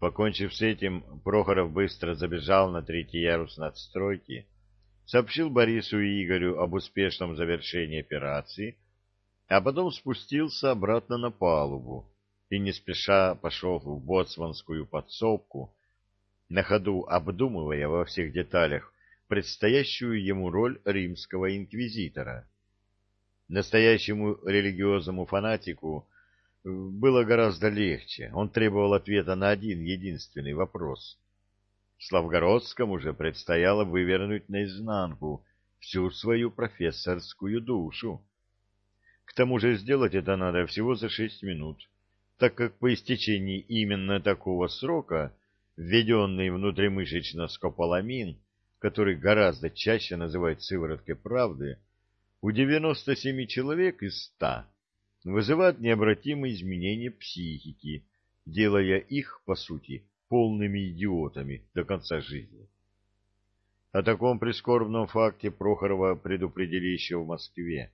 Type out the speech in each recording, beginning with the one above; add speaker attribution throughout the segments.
Speaker 1: Покончив с этим, Прохоров быстро забежал на третий ярус надстройки, сообщил Борису и Игорю об успешном завершении операции, а потом спустился обратно на палубу и не спеша пошел в боцманскую подсобку, на ходу обдумывая во всех деталях предстоящую ему роль римского инквизитора. Настоящему религиозному фанатику было гораздо легче. Он требовал ответа на один единственный вопрос. Славгородскому же предстояло вывернуть наизнанку всю свою профессорскую душу. К тому же сделать это надо всего за шесть минут, так как по истечении именно такого срока введенный внутримышечно скополамин, который гораздо чаще называют сывороткой правды, у 97 человек из 100 вызывает необратимые изменения психики, делая их, по сути, полными идиотами до конца жизни. О таком прискорбном факте Прохорова предупредили еще в Москве,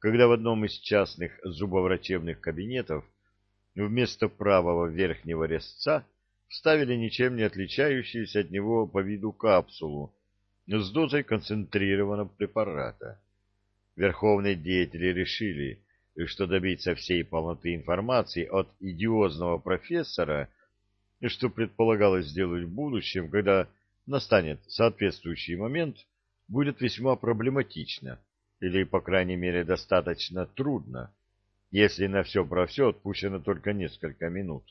Speaker 1: когда в одном из частных зубоврачебных кабинетов вместо правого верхнего резца вставили ничем не отличающуюся от него по виду капсулу с дозой концентрированного препарата. Верховные деятели решили, что добиться всей полноты информации от идиозного профессора, что предполагалось сделать в будущем, когда настанет соответствующий момент, будет весьма проблематично, или, по крайней мере, достаточно трудно, если на все про все отпущено только несколько минут.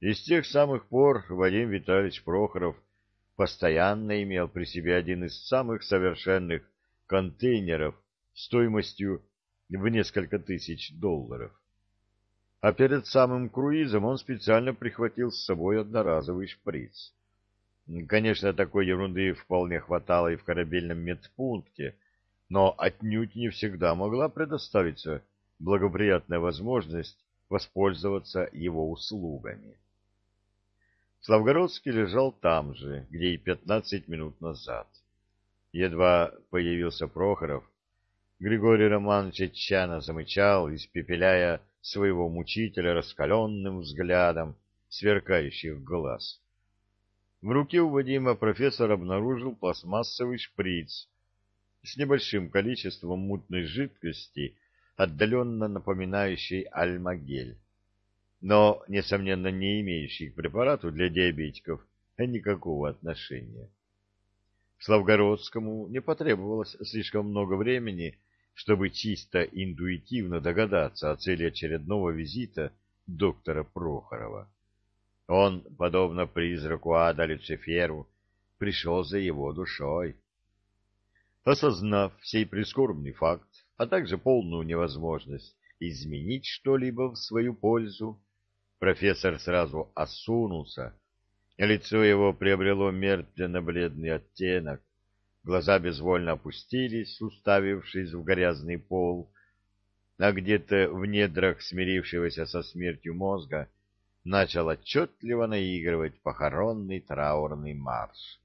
Speaker 1: И с тех самых пор Вадим Витальевич Прохоров постоянно имел при себе один из самых совершенных контейнеров стоимостью в несколько тысяч долларов. А перед самым круизом он специально прихватил с собой одноразовый шприц. Конечно, такой ерунды вполне хватало и в корабельном медпункте, но отнюдь не всегда могла предоставиться благоприятная возможность воспользоваться его услугами. Славгородский лежал там же, где и пятнадцать минут назад. Едва появился Прохоров, Григорий Романович отчаянно замычал, испепеляя своего мучителя раскаленным взглядом сверкающих глаз. В руке у Вадима профессор обнаружил пластмассовый шприц с небольшим количеством мутной жидкости, отдаленно напоминающей альмагель, но, несомненно, не имеющий к препарату для диабетиков никакого отношения. Славгородскому не потребовалось слишком много времени, чтобы чисто интуитивно догадаться о цели очередного визита доктора Прохорова. Он, подобно призраку ада Люциферу, пришел за его душой. Осознав сей прискорбный факт, а также полную невозможность изменить что-либо в свою пользу, профессор сразу осунулся, лицо его приобрело мертвенно-бледный оттенок, Глаза безвольно опустились, уставившись в грязный пол, а где-то в недрах смирившегося со смертью мозга начал отчетливо наигрывать похоронный траурный марш.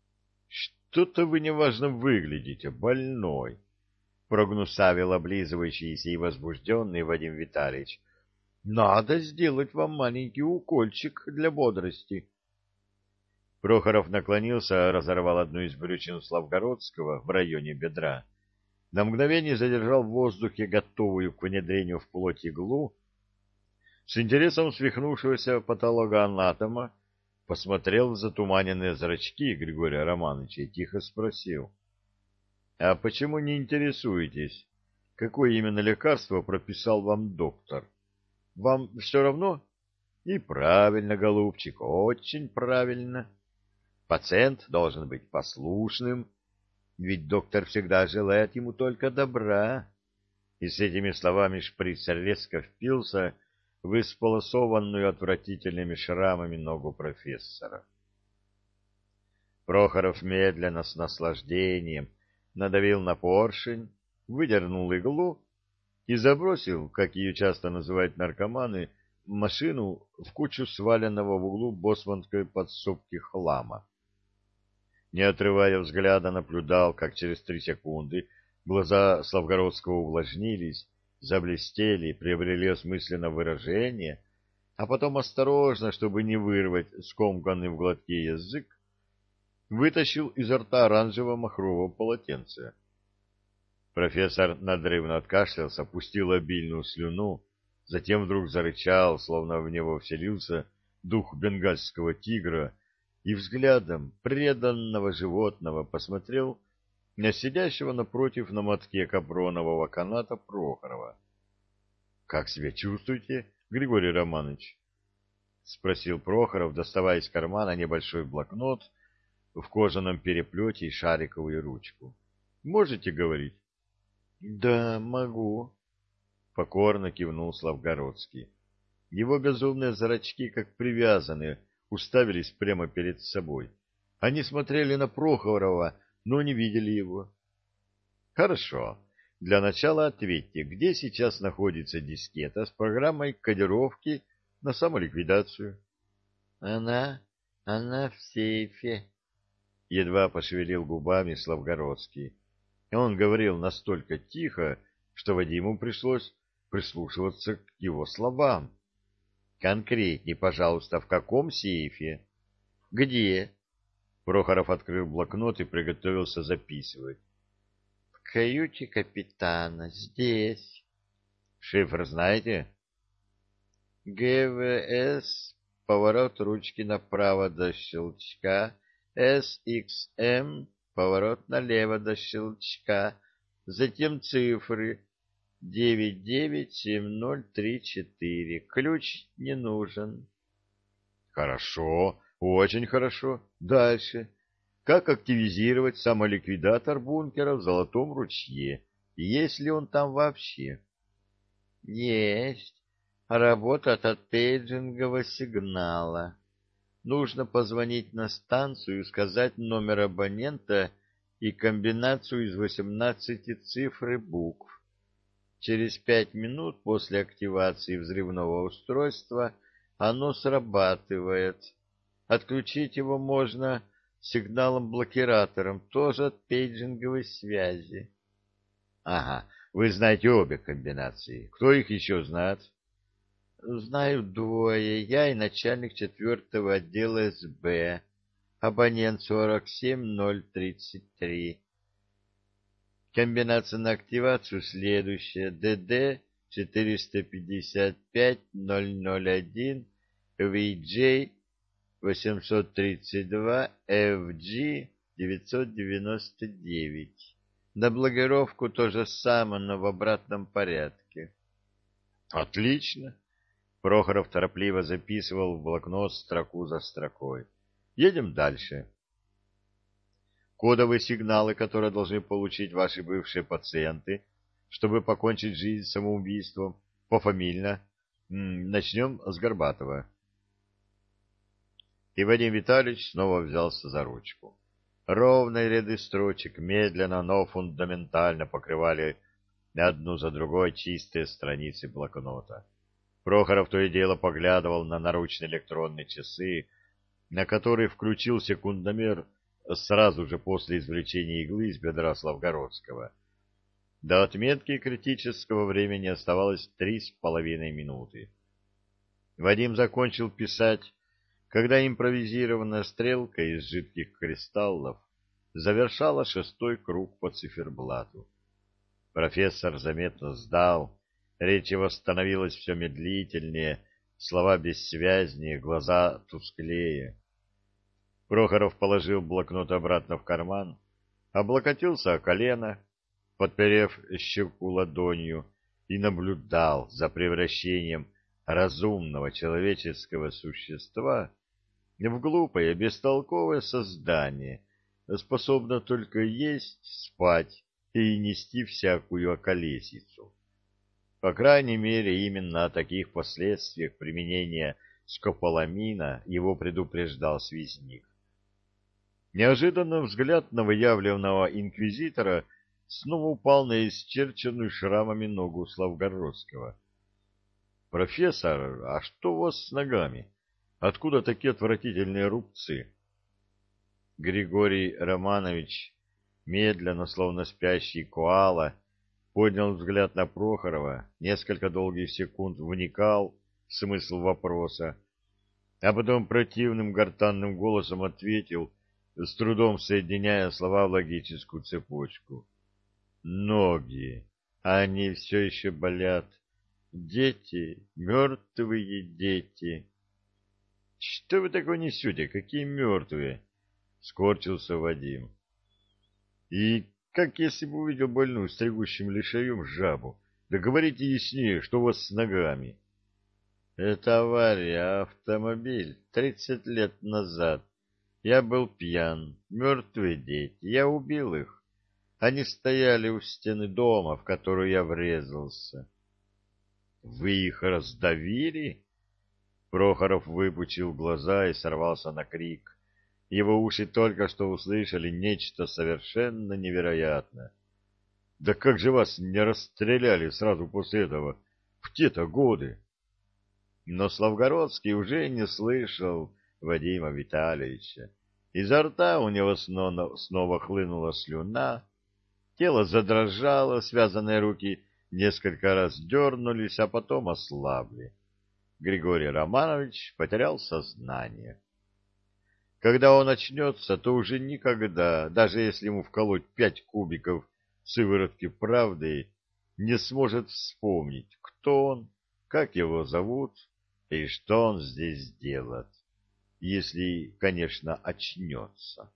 Speaker 1: — Что-то вы неважно выглядите, больной, — прогнусавил облизывающийся и возбужденный Вадим Витальевич. — Надо сделать вам маленький укольчик для бодрости. — Прохоров наклонился, разорвал одну из брючин Славгородского в районе бедра, на мгновение задержал в воздухе готовую к внедрению в плоть иглу, с интересом свихнувшегося патологоанатома посмотрел в затуманенные зрачки Григория Романовича и тихо спросил. — А почему не интересуетесь, какое именно лекарство прописал вам доктор? Вам все равно? — И правильно, голубчик, очень правильно. — Пациент должен быть послушным, ведь доктор всегда желает ему только добра. И с этими словами шприц резко впился в исполосованную отвратительными шрамами ногу профессора. Прохоров медленно, с наслаждением, надавил на поршень, выдернул иглу и забросил, как ее часто называют наркоманы, машину в кучу сваленного в углу босманской подсобки хлама не отрывая взгляда, наблюдал, как через три секунды глаза Славгородского увлажнились, заблестели, приобрели осмысленное выражение, а потом осторожно, чтобы не вырвать скомканный в глотке язык, вытащил изо рта оранжевого махрового полотенца. Профессор надрывно откашлялся, пустил обильную слюну, затем вдруг зарычал, словно в него вселился дух бенгальского тигра, и взглядом преданного животного посмотрел на сидящего напротив на мотке капронового каната Прохорова. — Как себя чувствуете, Григорий Романович? — спросил Прохоров, доставая из кармана небольшой блокнот в кожаном переплете и шариковую ручку. — Можете говорить? — Да, могу, — покорно кивнул Славгородский. Его безумные зрачки, как привязанные, уставились прямо перед собой. Они смотрели на Прохорова, но не видели его. — Хорошо. Для начала ответьте, где сейчас находится дискета с программой кодировки на самоликвидацию? — Она... она в сейфе. Едва пошевелил губами Славгородский. Он говорил настолько тихо, что Вадиму пришлось прислушиваться к его словам. Конкретней, пожалуйста, в каком сейфе? Где? Прохоров открыл блокнот и приготовился записывать. В каюте капитана, здесь. Шифр знаете? ГВС, поворот ручки направо до щелчка, СХМ, поворот налево до щелчка, затем цифры 997034. Ключ не нужен. Хорошо, очень хорошо. Дальше. Как активизировать самоликвидатор бункера в Золотом ручье? Есть ли он там вообще? Есть. Работает от пейджингового сигнала. Нужно позвонить на станцию и сказать номер абонента и комбинацию из 18 цифр и букв. Через пять минут после активации взрывного устройства оно срабатывает. Отключить его можно сигналом-блокиратором, тоже от пейджинговой связи. Ага, вы знаете обе комбинации. Кто их еще знает? Знаю двое. Я и начальник четвертого отдела СБ. Абонент 47033. Комбинация на активацию следующая. ДД 455-001, VJ 832, FG 999. На блокировку то же самое, но в обратном порядке. Отлично. Прохоров торопливо записывал в блокнот строку за строкой. Едем дальше кодовые сигналы, которые должны получить ваши бывшие пациенты, чтобы покончить жизнь самоубийством, пофамильно. Начнем с Горбатова. И Вадим Витальевич снова взялся за ручку. Ровные ряды строчек медленно, но фундаментально покрывали одну за другой чистые страницы блокнота. Прохоров то и дело поглядывал на наручные электронные часы, на которые включил секундомер сразу же после извлечения иглы из бедра Славгородского. До отметки критического времени оставалось три с половиной минуты. Вадим закончил писать, когда импровизированная стрелка из жидких кристаллов завершала шестой круг по циферблату. Профессор заметно сдал, речь его становилась все медлительнее, слова бессвязнее, глаза тусклее. Прохоров положил блокнот обратно в карман, облокотился о колено, подперев щеку ладонью, и наблюдал за превращением разумного человеческого существа в глупое, бестолковое создание, способное только есть, спать и нести всякую околесицу. По крайней мере, именно о таких последствиях применения скополамина его предупреждал связник. Неожиданно взгляд новоявленного инквизитора снова упал на исчерченную шрамами ногу Славгородского. — Профессор, а что у вас с ногами? Откуда такие отвратительные рубцы? Григорий Романович, медленно, словно спящий коала, поднял взгляд на Прохорова, несколько долгих секунд вникал смысл вопроса, а потом противным гортанным голосом ответил, с трудом соединяя слова в логическую цепочку. Ноги, они все еще болят. Дети, мертвые дети. Что вы такое несете? Какие мертвые? Скорчился Вадим. И как если бы увидел больную стригущим лишаем жабу? Да говорите яснее, что у вас с ногами. Это авария, автомобиль, тридцать лет назад. Я был пьян, мертвые дети, я убил их. Они стояли у стены дома, в которую я врезался. — Вы их раздавили? Прохоров выпучил глаза и сорвался на крик. Его уши только что услышали нечто совершенно невероятное. Да как же вас не расстреляли сразу после этого, в те-то годы? Но Славгородский уже не слышал Вадима Витальевича. Изо рта у него снова, снова хлынула слюна, тело задрожало, связанные руки несколько раз дернулись, а потом ослабли. Григорий Романович потерял сознание. Когда он очнется, то уже никогда, даже если ему вколоть пять кубиков сыворотки правды, не сможет вспомнить, кто он, как его зовут и что он здесь делает, если, конечно, очнется.